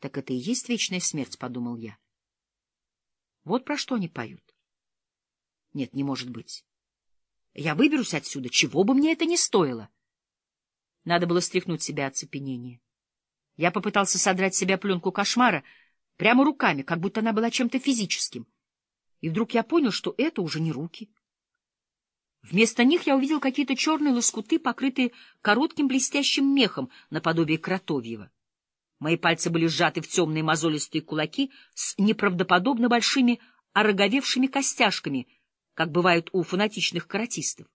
Так это и есть вечная смерть, — подумал я. Вот про что они поют. Нет, не может быть. Я выберусь отсюда, чего бы мне это ни стоило. Надо было стряхнуть себя оцепенение. Я попытался содрать себя пленку кошмара прямо руками, как будто она была чем-то физическим. И вдруг я понял, что это уже не руки. Вместо них я увидел какие-то черные лоскуты, покрытые коротким блестящим мехом наподобие кротовьего. Мои пальцы были сжаты в темные мозолистые кулаки с неправдоподобно большими ороговевшими костяшками, как бывает у фанатичных каратистов.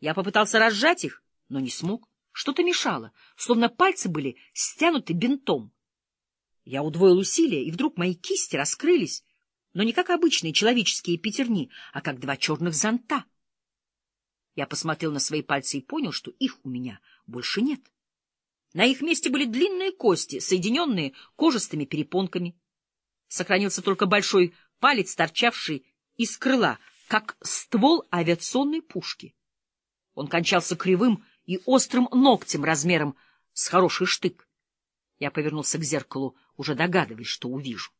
Я попытался разжать их, но не смог. Что-то мешало, словно пальцы были стянуты бинтом. Я удвоил усилия, и вдруг мои кисти раскрылись, но не как обычные человеческие пятерни, а как два черных зонта. Я посмотрел на свои пальцы и понял, что их у меня больше нет. На их месте были длинные кости, соединенные кожистыми перепонками. Сохранился только большой палец, торчавший из крыла, как ствол авиационной пушки. Он кончался кривым и острым ногтем размером с хороший штык. Я повернулся к зеркалу, уже догадываясь, что увижу.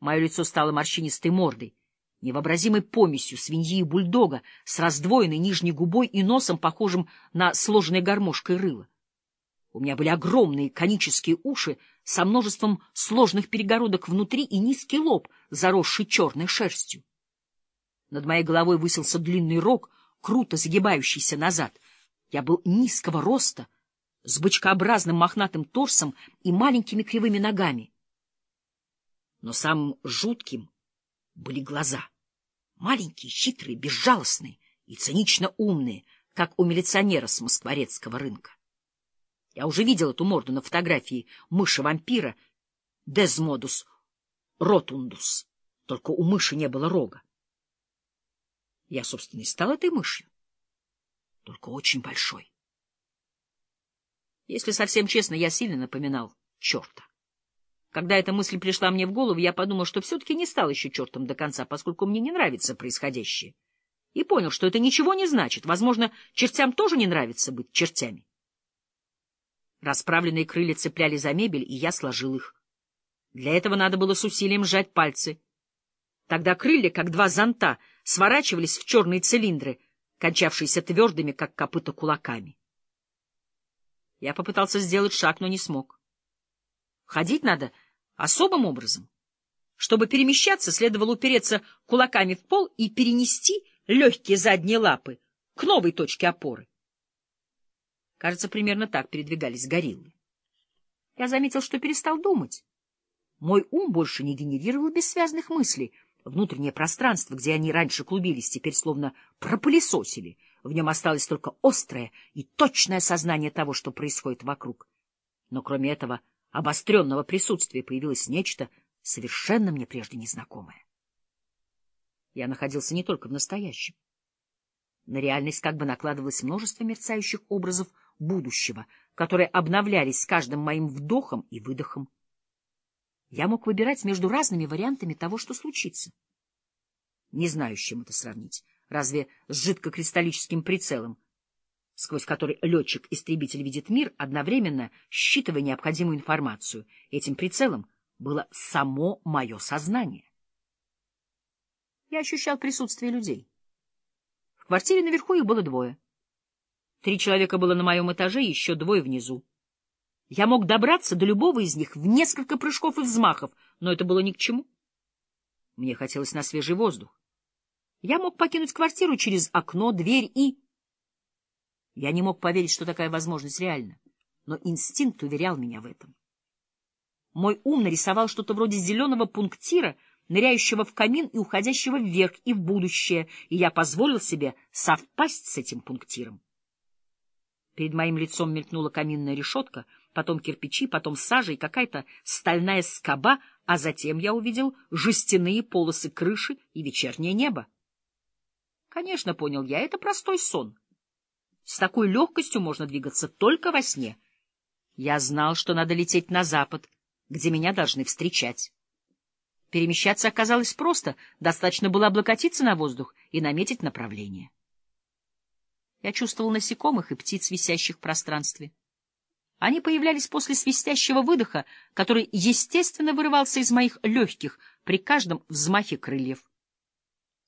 Мое лицо стало морщинистой мордой, невообразимой помесью свиньи и бульдога с раздвоенной нижней губой и носом, похожим на сложенной гармошкой рыло. У меня были огромные конические уши со множеством сложных перегородок внутри и низкий лоб, заросший черной шерстью. Над моей головой высился длинный рог, круто загибающийся назад. Я был низкого роста, с бычкообразным мохнатым торсом и маленькими кривыми ногами. Но самым жутким были глаза. Маленькие, хитрые, безжалостные и цинично умные, как у милиционера с москворецкого рынка. Я уже видел эту морду на фотографии мыши-вампира Дезмодус ротундус, только у мыши не было рога. Я, собственно, и стал этой мышью, только очень большой. Если совсем честно, я сильно напоминал черта. Когда эта мысль пришла мне в голову, я подумал, что все-таки не стал еще чертом до конца, поскольку мне не нравится происходящее. И понял, что это ничего не значит. Возможно, чертям тоже не нравится быть чертями. Расправленные крылья цепляли за мебель, и я сложил их. Для этого надо было с усилием сжать пальцы. Тогда крылья, как два зонта, сворачивались в черные цилиндры, кончавшиеся твердыми, как копыта, кулаками. Я попытался сделать шаг, но не смог. Ходить надо особым образом. Чтобы перемещаться, следовало упереться кулаками в пол и перенести легкие задние лапы к новой точке опоры. Кажется, примерно так передвигались гориллы. Я заметил, что перестал думать. Мой ум больше не генерировал бессвязных мыслей. Внутреннее пространство, где они раньше клубились, теперь словно пропылесосили. В нем осталось только острое и точное сознание того, что происходит вокруг. Но кроме этого обостренного присутствия появилось нечто совершенно мне прежде незнакомое. Я находился не только в настоящем. На реальность как бы накладывалось множество мерцающих образов будущего, которые обновлялись с каждым моим вдохом и выдохом. Я мог выбирать между разными вариантами того, что случится. Не знаю, с чем это сравнить. Разве с жидкокристаллическим прицелом, сквозь который летчик-истребитель видит мир, одновременно считывая необходимую информацию. Этим прицелом было само мое сознание. Я ощущал присутствие людей. В квартире наверху их было двое. Три человека было на моем этаже, еще двое внизу. Я мог добраться до любого из них в несколько прыжков и взмахов, но это было ни к чему. Мне хотелось на свежий воздух. Я мог покинуть квартиру через окно, дверь и... Я не мог поверить, что такая возможность реальна, но инстинкт уверял меня в этом. Мой ум нарисовал что-то вроде зеленого пунктира, ныряющего в камин и уходящего вверх и в будущее, и я позволил себе совпасть с этим пунктиром. Перед моим лицом мелькнула каминная решетка, потом кирпичи, потом сажа и какая-то стальная скоба, а затем я увидел жестяные полосы крыши и вечернее небо. Конечно, понял я, это простой сон. С такой легкостью можно двигаться только во сне. Я знал, что надо лететь на запад, где меня должны встречать. Перемещаться оказалось просто, достаточно было облокотиться на воздух и наметить направление. Я чувствовал насекомых и птиц, висящих в пространстве. Они появлялись после свистящего выдоха, который естественно вырывался из моих легких при каждом взмахе крыльев.